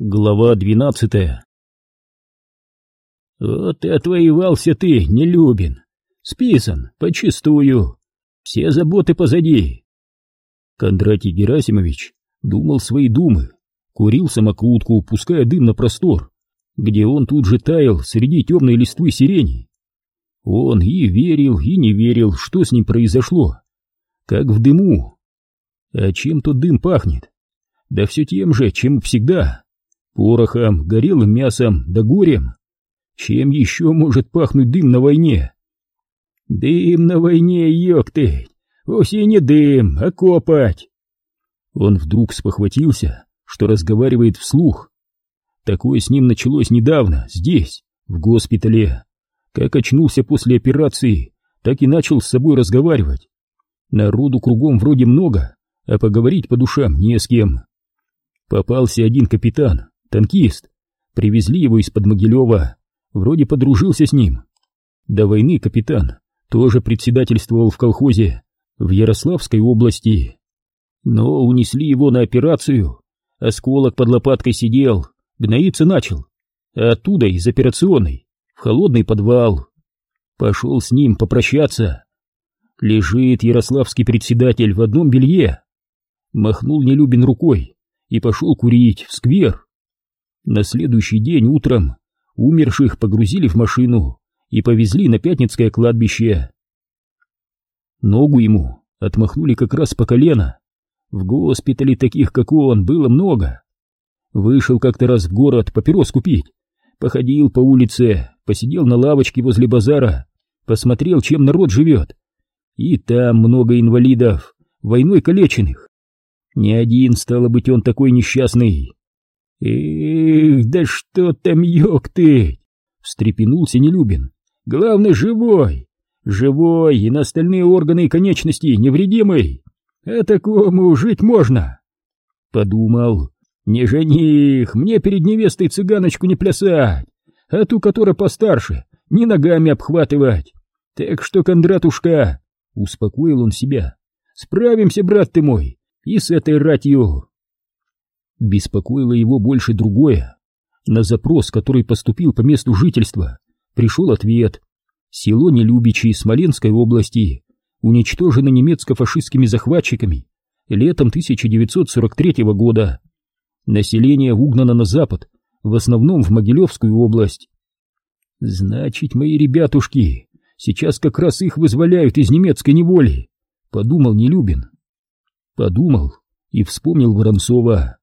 Глава двенадцатая Вот и отвоевался ты, Нелюбин. Списан, почистую. Все заботы позади. Кондратий Герасимович думал свои думы, курил самокрутку, пуская дым на простор, где он тут же таял среди темной листвы сирени. Он и верил, и не верил, что с ним произошло. Как в дыму. А чем тот дым пахнет? Да все тем же, чем всегда порохом, горелым мясом да горем. Чем еще может пахнуть дым на войне? Дым на войне, ёкты! Вовсе не дым, а копать! Он вдруг спохватился, что разговаривает вслух. Такое с ним началось недавно, здесь, в госпитале. Как очнулся после операции, так и начал с собой разговаривать. Народу кругом вроде много, а поговорить по душам не с кем. Попался один капитан, танкист. Привезли его из-под Могилева, вроде подружился с ним. До войны капитан тоже председательствовал в колхозе в Ярославской области. Но унесли его на операцию, осколок под лопаткой сидел, гноиться начал, а оттуда из операционной в холодный подвал. Пошел с ним попрощаться. Лежит ярославский председатель в одном белье. Махнул Нелюбин рукой и пошел курить в сквер. На следующий день утром умерших погрузили в машину и повезли на Пятницкое кладбище. Ногу ему отмахнули как раз по колено. В госпитале таких, как он, было много. Вышел как-то раз в город папирос купить. Походил по улице, посидел на лавочке возле базара, посмотрел, чем народ живет. И там много инвалидов, войной калеченных. Не один, стало быть, он такой несчастный. «Эх, да что там, ёк ты!» — встрепенулся Нелюбин. «Главное, живой! Живой и на остальные органы и конечности невредимый! А такому жить можно!» Подумал, не жених, мне перед невестой цыганочку не плясать, а ту, которая постарше, не ногами обхватывать. Так что, Кондратушка, — успокоил он себя, — справимся, брат ты мой, и с этой ратью. Беспокоило его больше другое. На запрос, который поступил по месту жительства, пришел ответ. Село Нелюбичи Смоленской области уничтожено немецко-фашистскими захватчиками летом 1943 года. Население угнано на запад, в основном в Могилевскую область. Значит, мои ребятушки, сейчас как раз их вызволяют из немецкой неволи, подумал Нелюбин. Подумал и вспомнил Воронцова.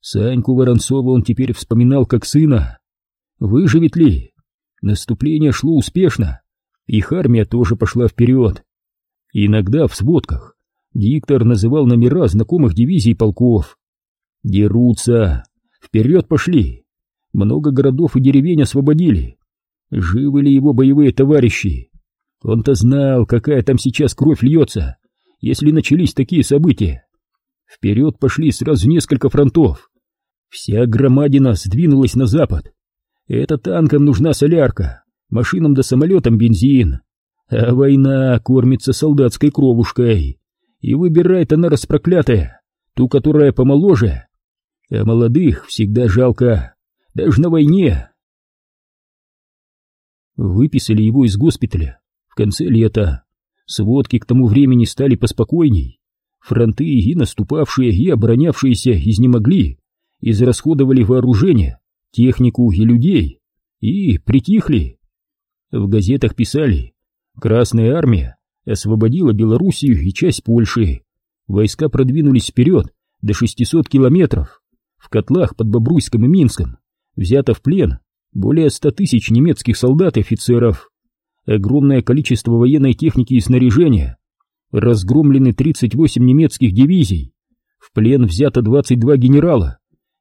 Саньку Воронцова он теперь вспоминал как сына. Выживет ли? Наступление шло успешно, их армия тоже пошла вперед. Иногда в сводках диктор называл номера знакомых дивизий полков. Дерутся, вперед пошли, много городов и деревень освободили. Живы ли его боевые товарищи? Он-то знал, какая там сейчас кровь льется, если начались такие события. Вперед пошли сразу несколько фронтов. Вся громадина сдвинулась на запад. Это танкам нужна солярка, машинам да самолетам бензин. А война кормится солдатской кровушкой. И выбирает она распроклятая, ту, которая помоложе. А молодых всегда жалко, даже на войне. Выписали его из госпиталя в конце лета. Сводки к тому времени стали поспокойней. Фронты и наступавшие, и оборонявшиеся изнемогли, израсходовали вооружение, технику и людей, и притихли. В газетах писали «Красная армия освободила Белоруссию и часть Польши. Войска продвинулись вперед до 600 километров. В котлах под Бобруйском и Минском взято в плен более 100 тысяч немецких солдат и офицеров. Огромное количество военной техники и снаряжения разгромлены 38 немецких дивизий, в плен взято 22 генерала,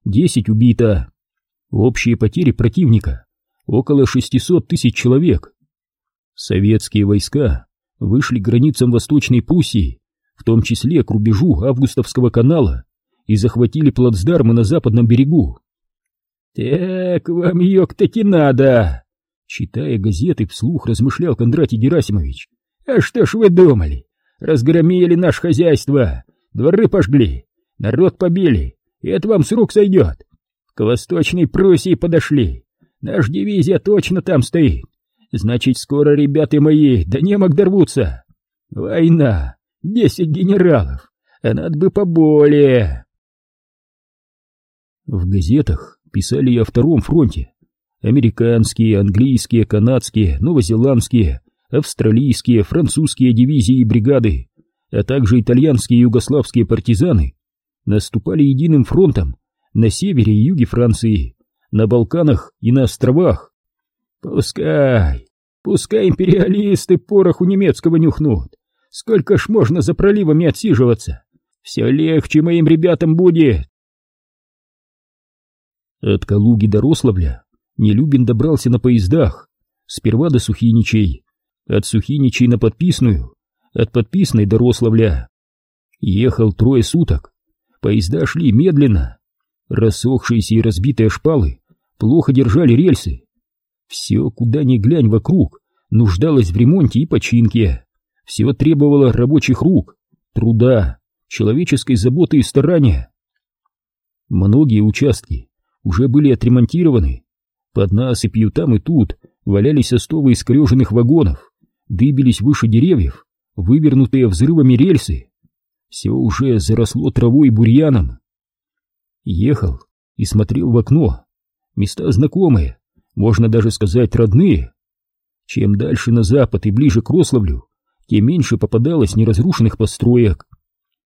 10 убито. Общие потери противника около 600 тысяч человек. Советские войска вышли к границам Восточной Пруссии, в том числе к рубежу Августовского канала, и захватили плацдармы на западном берегу. «Так вам ёк-таки надо!» Читая газеты, вслух размышлял Кондратий Герасимович. «А что ж вы думали? Разгромили наше хозяйство, дворы пожгли, народ побили, это вам с рук сойдет. К Восточной Пруссии подошли. Наш дивизия точно там стоит. Значит, скоро ребята мои до немок дорвутся. Война. Десять генералов. А надо бы поболее. В газетах писали и о втором фронте. Американские, английские, канадские, новозеландские, австралийские, французские дивизии и бригады, а также итальянские и югославские партизаны наступали единым фронтом на севере и юге Франции, на Балканах и на островах. Пускай, пускай империалисты пороху немецкого нюхнут. Сколько ж можно за проливами отсиживаться? Все легче моим ребятам будет. От Калуги до Рославля Нелюбин добрался на поездах, сперва до Сухиничей, от Сухиничей на Подписную, от Подписной до Рославля. Ехал трое суток, поезда шли медленно, рассохшиеся и разбитые шпалы плохо держали рельсы. Все, куда ни глянь вокруг, нуждалось в ремонте и починке, все требовало рабочих рук, труда, человеческой заботы и старания. Многие участки уже были отремонтированы, под насыпью там и тут валялись остовы искореженных вагонов, дыбились выше деревьев, вывернутые взрывами рельсы. Все уже заросло травой и бурьяном. Ехал и смотрел в окно. Места знакомые, можно даже сказать родные. Чем дальше на запад и ближе к Рославлю, тем меньше попадалось неразрушенных построек.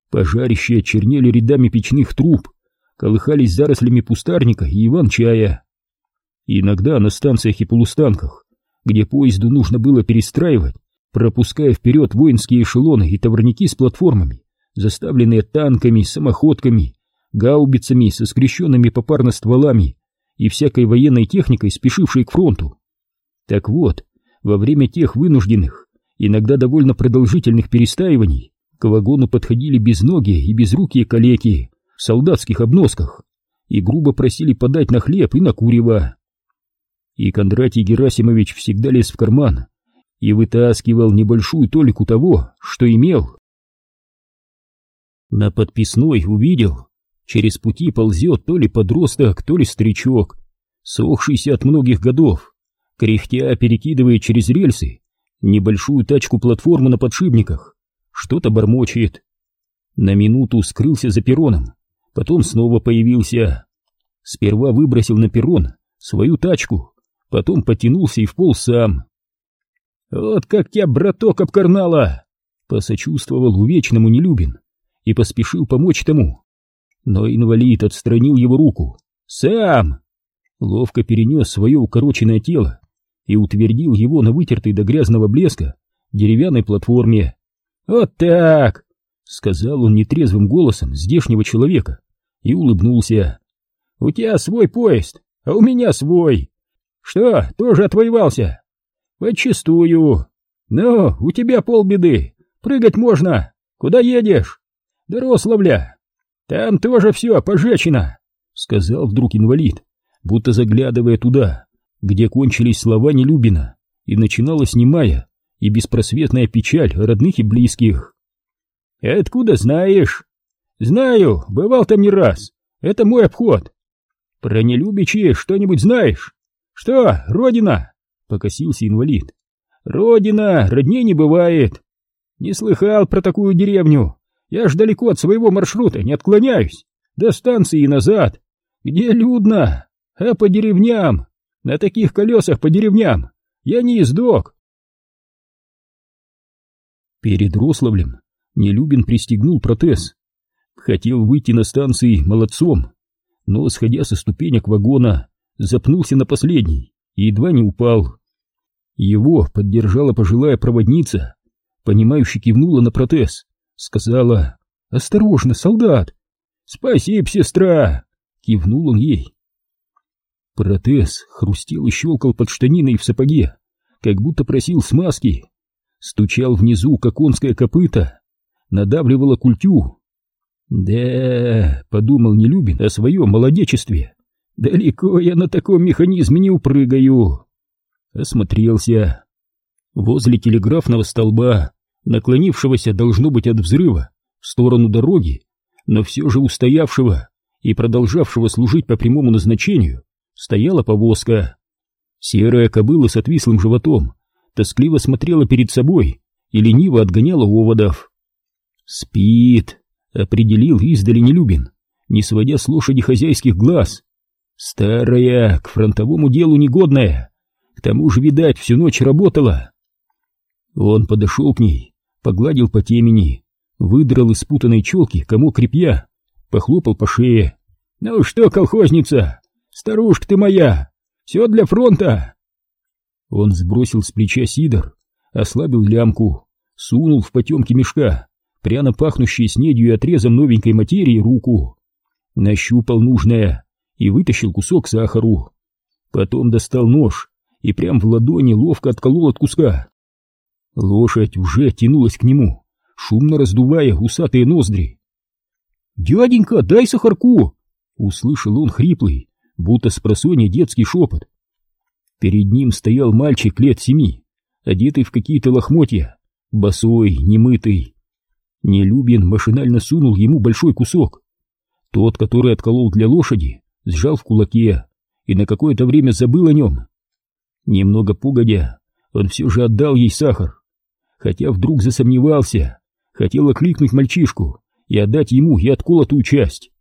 Пожарища чернели рядами печных труб, колыхались зарослями пустарника и иван-чая. Иногда на станциях и полустанках, где поезду нужно было перестраивать, пропуская вперед воинские эшелоны и товарники с платформами, заставленные танками, самоходками, гаубицами со скрещенными попарно стволами и всякой военной техникой, спешившей к фронту. Так вот, во время тех вынужденных, иногда довольно продолжительных перестаиваний, к вагону подходили безногие и безрукие калеки в солдатских обносках и грубо просили подать на хлеб и на курево. И Кондратий Герасимович всегда лез в карман и вытаскивал небольшую толику того, что имел. На подписной увидел, через пути ползет то ли подросток, то ли старичок, сохшийся от многих годов, кряхтя перекидывая через рельсы небольшую тачку платформы на подшипниках, что-то бормочет. На минуту скрылся за перроном, потом снова появился. Сперва выбросил на перрон свою тачку, потом потянулся и вполз сам. «Вот как тебя, браток, обкарнала!» Посочувствовал увечному Нелюбин и поспешил помочь тому. Но инвалид отстранил его руку. «Сам!» Ловко перенес свое укороченное тело и утвердил его на вытертой до грязного блеска деревянной платформе. «Вот так!» — сказал он нетрезвым голосом здешнего человека и улыбнулся. «У тебя свой поезд, а у меня свой. Что, тоже отвоевался?» «Подчистую. Ну, у тебя полбеды. Прыгать можно. Куда едешь?» «До Рославля. Там тоже все пожечено», — сказал вдруг инвалид, будто заглядывая туда, где кончились слова Нелюбина, и начиналась немая и беспросветная печаль родных и близких. «Откуда знаешь?» «Знаю, бывал там не раз. Это мой обход». «Про Нелюбичи что-нибудь знаешь?» «Что, родина?» Покосился инвалид. Родина, родней не бывает. Не слыхал про такую деревню. Я ж далеко от своего маршрута не отклоняюсь. До станции и назад. Где людно, а по деревням. На таких колесах по деревням. Я не издок. Перед Рославлем Нелюбин пристегнул протез. Хотел выйти на станции молодцом, но, сходя со ступенек вагона, запнулся на последний и едва не упал. Его поддержала пожилая проводница, понимающе кивнула на протез, сказала «Осторожно, солдат!» «Спасибо, сестра!» — кивнул он ей. Протез хрустел и щелкал под штаниной в сапоге, как будто просил смазки. Стучал внизу, как конское копыто, надавливала культю. «Да», — подумал Нелюбин о своем молодечестве, — «далеко я на таком механизме не упрыгаю» осмотрелся. Возле телеграфного столба, наклонившегося, должно быть, от взрыва, в сторону дороги, но все же устоявшего и продолжавшего служить по прямому назначению, стояла повозка. Серая кобыла с отвислым животом тоскливо смотрела перед собой и лениво отгоняла оводов. «Спит», — определил издали Нелюбин, не сводя с лошади хозяйских глаз. «Старая, к фронтовому делу негодная, к тому же, видать, всю ночь работала». Он подошел к ней, погладил по темени, выдрал из спутанной челки комок репья, похлопал по шее. «Ну что, колхозница, старушка ты моя, все для фронта!» Он сбросил с плеча сидор, ослабил лямку, сунул в потемки мешка, пряно пахнущий снедью и отрезом новенькой материи руку, нащупал нужное и вытащил кусок сахару. Потом достал нож и прям в ладони ловко отколол от куска. Лошадь уже тянулась к нему, шумно раздувая усатые ноздри. «Дяденька, дай сахарку!» — услышал он хриплый, будто с просонья детский шепот. Перед ним стоял мальчик лет семи, одетый в какие-то лохмотья, босой, немытый. Нелюбин машинально сунул ему большой кусок. Тот, который отколол для лошади, сжал в кулаке и на какое-то время забыл о нем. Немного погодя, он все же отдал ей сахар, хотя вдруг засомневался, хотел окликнуть мальчишку и отдать ему и отколотую часть.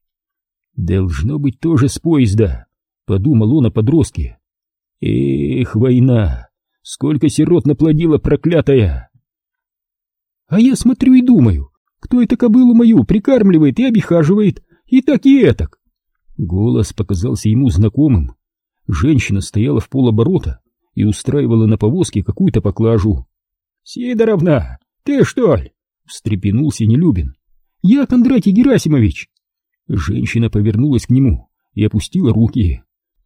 «Должно быть тоже с поезда», — подумал он о подростке. «Эх, война! Сколько сирот наплодила проклятая!» «А я смотрю и думаю, кто это кобылу мою прикармливает и обихаживает, и так и этак?» Голос показался ему знакомым. Женщина стояла в полоборота и устраивала на повозке какую-то поклажу. «Сидоровна, ты что ли?» — встрепенулся Нелюбин. «Я Кондратий Герасимович!» Женщина повернулась к нему и опустила руки,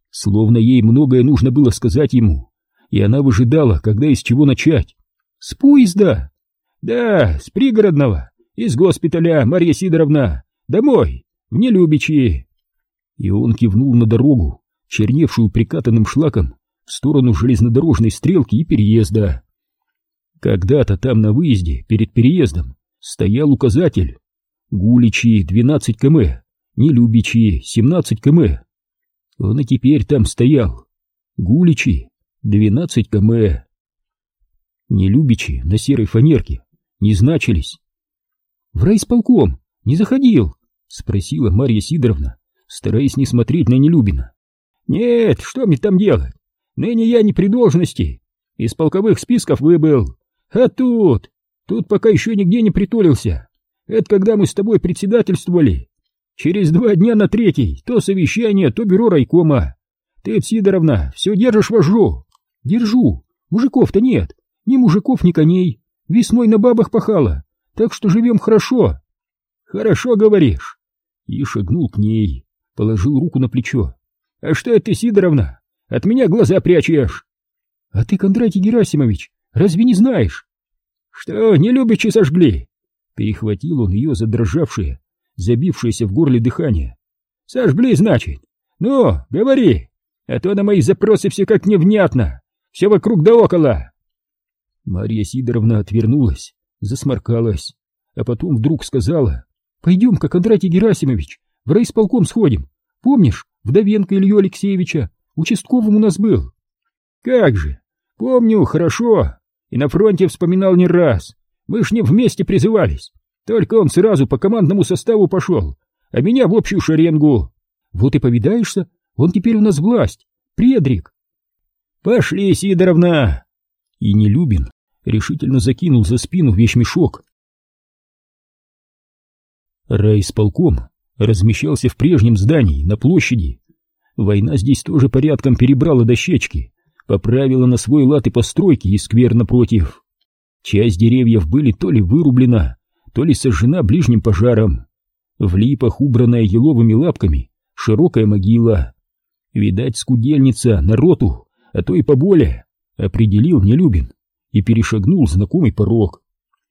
словно ей многое нужно было сказать ему, и она выжидала, когда из чего начать. «С поезда?» «Да, с пригородного, из госпиталя, Марья Сидоровна, домой, в Нелюбичи!» И он кивнул на дорогу, черневшую прикатанным шлаком в сторону железнодорожной стрелки и переезда. Когда-то там на выезде, перед переездом, стоял указатель. Гуличи 12 км, Нелюбичи 17 км. Он и теперь там стоял. Гуличи 12 км. Нелюбичи на серой фанерке не значились. В райисполком не заходил? Спросила Марья Сидоровна, стараясь не смотреть на Нелюбина. Нет, что мне там делать? Ныне я не при должности. Из полковых списков выбыл. А тут... Тут пока еще нигде не притулился. Это когда мы с тобой председательствовали. Через два дня на третий то совещание, то бюро райкома. Ты, Сидоровна, все держишь вожжу? Держу. Мужиков-то нет. Ни мужиков, ни коней. Весной на бабах пахало. Так что живем хорошо. Хорошо говоришь. И шагнул к ней, положил руку на плечо. А что это Сидоровна? От меня глаза прячешь. А ты, Кондратий Герасимович, Разве не знаешь? Что, не любичи сожгли? Перехватил он ее задрожавшее, забившееся в горле дыхание. Сожгли, значит? Ну, говори, а то на мои запросы все как невнятно, все вокруг да около. Марья Сидоровна отвернулась, засморкалась, а потом вдруг сказала, «Пойдем-ка, Кондратий Герасимович, в райисполком сходим. Помнишь, Вдовенко Илью Алексеевича, участковым у нас был?» «Как же! Помню, хорошо и на фронте вспоминал не раз. Мы ж не вместе призывались. Только он сразу по командному составу пошел, а меня в общую шеренгу. Вот и повидаешься, он теперь у нас власть. Предрик. Пошли, Сидоровна. И Нелюбин решительно закинул за спину вещмешок. Райисполком размещался в прежнем здании, на площади. Война здесь тоже порядком перебрала дощечки поправила на свой лад и постройки и сквер напротив. Часть деревьев были то ли вырублена, то ли сожжена ближним пожаром. В липах, убранная еловыми лапками, широкая могила. Видать, скудельница, народу, а то и поболее, определил Нелюбин и перешагнул знакомый порог.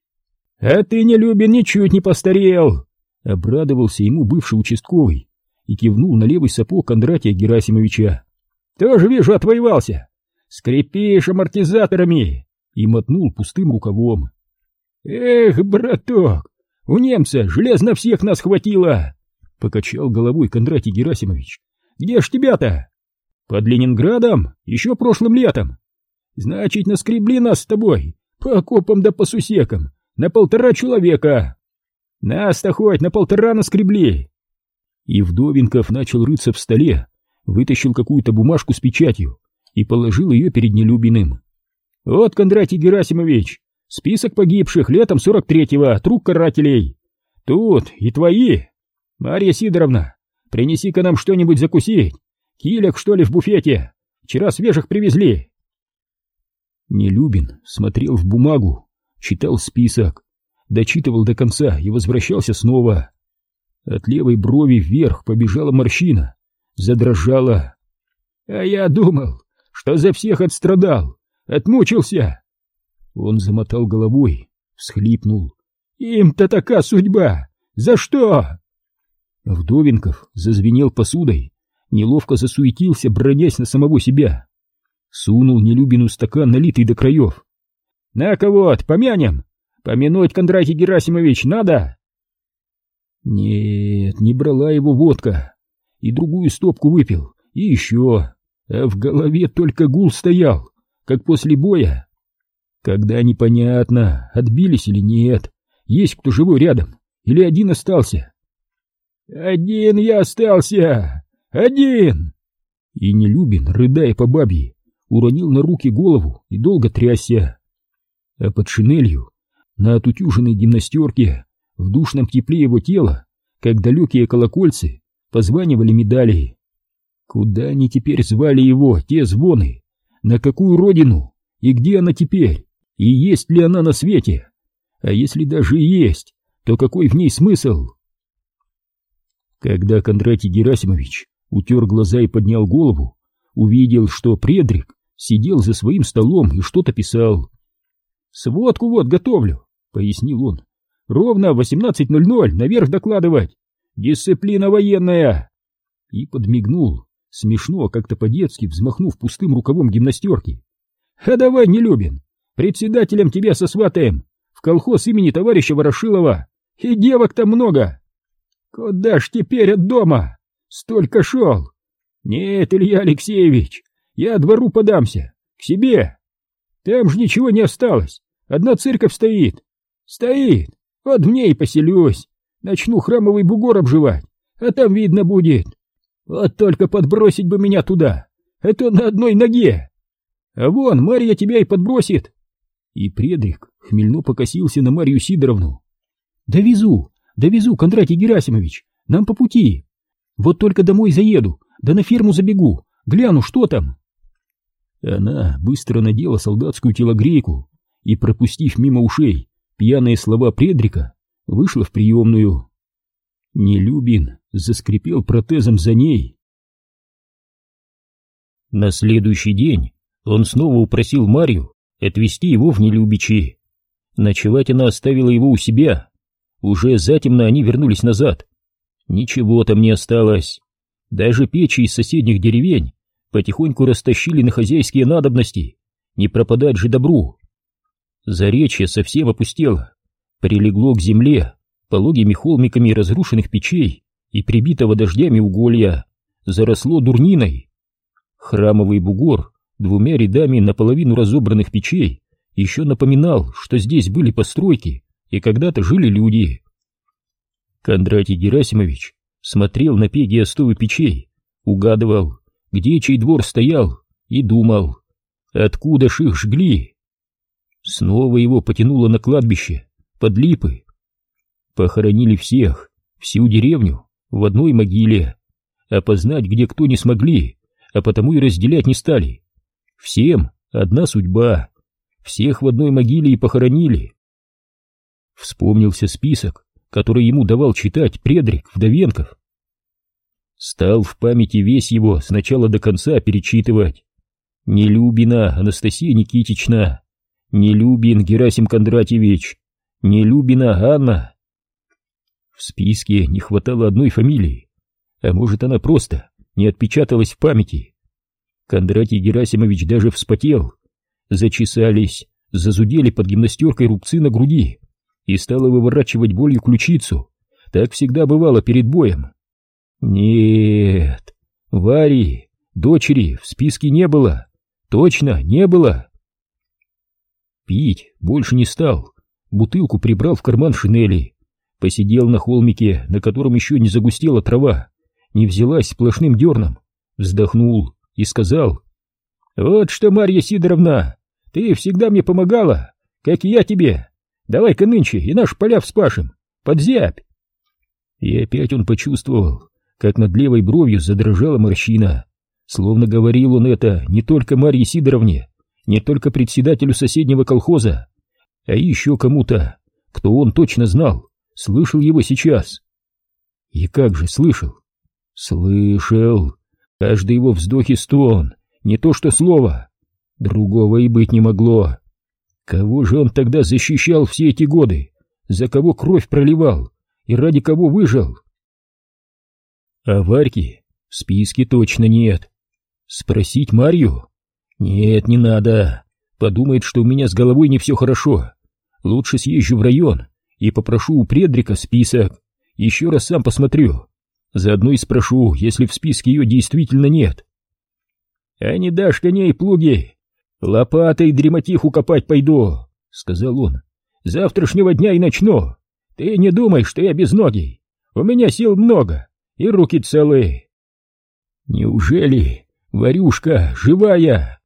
— А ты, Нелюбин, ничуть не постарел! — обрадовался ему бывший участковый и кивнул на левый сапог Кондратия Герасимовича. — Тоже вижу, отвоевался! Скрипишь амортизаторами!» и мотнул пустым рукавом. «Эх, браток, у немца железно всех нас хватило! Покачал головой Кондратий Герасимович. Где ж тебя-то? Под Ленинградом? Еще прошлым летом. Значит, наскребли нас с тобой по окопам да по сусекам на полтора человека. Нас-то хоть на полтора наскребли. И Вдовенков начал рыться в столе, вытащил какую-то бумажку с печатью и положил ее перед нелюбиным. Вот, Кондратий Герасимович, список погибших летом сорок третьего от рук карателей. Тут и твои. Марья Сидоровна, принеси-ка нам что-нибудь закусить. Килек, что ли, в буфете? Вчера свежих привезли. Нелюбин смотрел в бумагу, читал список, дочитывал до конца и возвращался снова. От левой брови вверх побежала морщина, задрожала. А я думал, что за всех отстрадал, отмучился. Он замотал головой, всхлипнул. Им-то такая судьба! За что? Вдовенков зазвенел посудой, неловко засуетился, бронясь на самого себя. Сунул Нелюбину стакан, налитый до краев. «На-ка вот, помянем! Помянуть, Кондратий Герасимович, надо!» Нет, не брала его водка. И другую стопку выпил, и еще. А в голове только гул стоял, как после боя. Когда непонятно, отбились или нет, есть кто живой рядом, или один остался. «Один я остался! Один!» И Нелюбин, рыдая по бабье, уронил на руки голову и долго трясся. А под шинелью, на отутюженной гимнастерке, в душном тепле его тела, как далекие колокольцы, позванивали медали. Куда они теперь звали его, те звоны? На какую родину? И где она теперь? И есть ли она на свете? А если даже и есть, то какой в ней смысл? Когда Кондратий Герасимович утер глаза и поднял голову, увидел, что Предрик сидел за своим столом и что-то писал. «Сводку вот готовлю», — пояснил он. «Ровно в 18.00 наверх докладывать. Дисциплина военная!» И подмигнул, смешно, как-то по-детски, взмахнув пустым рукавом гимнастерки. «А давай, не любим. Председателем тебя сосватаем. В колхоз имени товарища Ворошилова. И девок-то много. Куда ж теперь от дома? Столько шел. Нет, Илья Алексеевич, я двору подамся. К себе. Там же ничего не осталось. Одна церковь стоит. Стоит. Вот в ней поселюсь. Начну храмовый бугор обживать. А там видно будет. Вот только подбросить бы меня туда. Это на одной ноге. А вон, Марья тебя и подбросит. И Предрик хмельно покосился на Марью Сидоровну. «Довезу, довезу, Кондратий Герасимович, нам по пути. Вот только домой заеду, да на ферму забегу, гляну, что там». Она быстро надела солдатскую телогрейку и, пропустив мимо ушей пьяные слова Предрика, вышла в приемную. Нелюбин заскрипел протезом за ней. На следующий день он снова упросил Марью отвезти его в Нелюбичи. Ночевать она оставила его у себя. Уже затемно они вернулись назад. Ничего там не осталось. Даже печи из соседних деревень потихоньку растащили на хозяйские надобности. Не пропадать же добру. Заречье совсем опустело, прилегло к земле пологими холмиками разрушенных печей и прибитого дождями уголья, заросло дурниной. Храмовый бугор двумя рядами наполовину разобранных печей еще напоминал, что здесь были постройки и когда-то жили люди. Кондратий Герасимович смотрел на пеги остовы печей, угадывал, где чей двор стоял, и думал, откуда ж их жгли. Снова его потянуло на кладбище, под липы. Похоронили всех, всю деревню, в одной могиле. Опознать, где кто не смогли, а потому и разделять не стали. Всем одна судьба. Всех в одной могиле и похоронили. Вспомнился список, который ему давал читать Предрик Вдовенков. Стал в памяти весь его с начала до конца перечитывать. Нелюбина Анастасия Никитична, Нелюбин Герасим Кондратьевич, Нелюбина Анна. В списке не хватало одной фамилии, а может она просто не отпечаталась в памяти. Кондратий Герасимович даже вспотел. Зачесались, зазудели под гимнастеркой рубцы на груди и стало выворачивать болью ключицу. Так всегда бывало перед боем. Нет, Вари, дочери в списке не было. Точно, не было. Пить больше не стал. Бутылку прибрал в карман шинели. Посидел на холмике, на котором еще не загустела трава, не взялась сплошным дерном. Вздохнул и сказал. «Вот что, Марья Сидоровна, ты всегда мне помогала, как и я тебе. Давай-ка нынче и наш поля вспашем, под зябь!» И опять он почувствовал, как над левой бровью задрожала морщина. Словно говорил он это не только Марье Сидоровне, не только председателю соседнего колхоза, а еще кому-то, кто он точно знал, слышал его сейчас. И как же слышал? Слышал. Каждый его вздох и стон, не то что слово. Другого и быть не могло. Кого же он тогда защищал все эти годы? За кого кровь проливал? И ради кого выжил? А Варьки в списке точно нет. Спросить Марью? Нет, не надо. Подумает, что у меня с головой не все хорошо. Лучше съезжу в район и попрошу у предрика список. Еще раз сам посмотрю. Заодно и спрошу, если в списке ее действительно нет. А не дашь коней плуги, лопатой дремотиху копать пойду, сказал он. Завтрашнего дня и начну. Ты не думай, что я без ноги. У меня сил много и руки целые. Неужели Варюшка живая?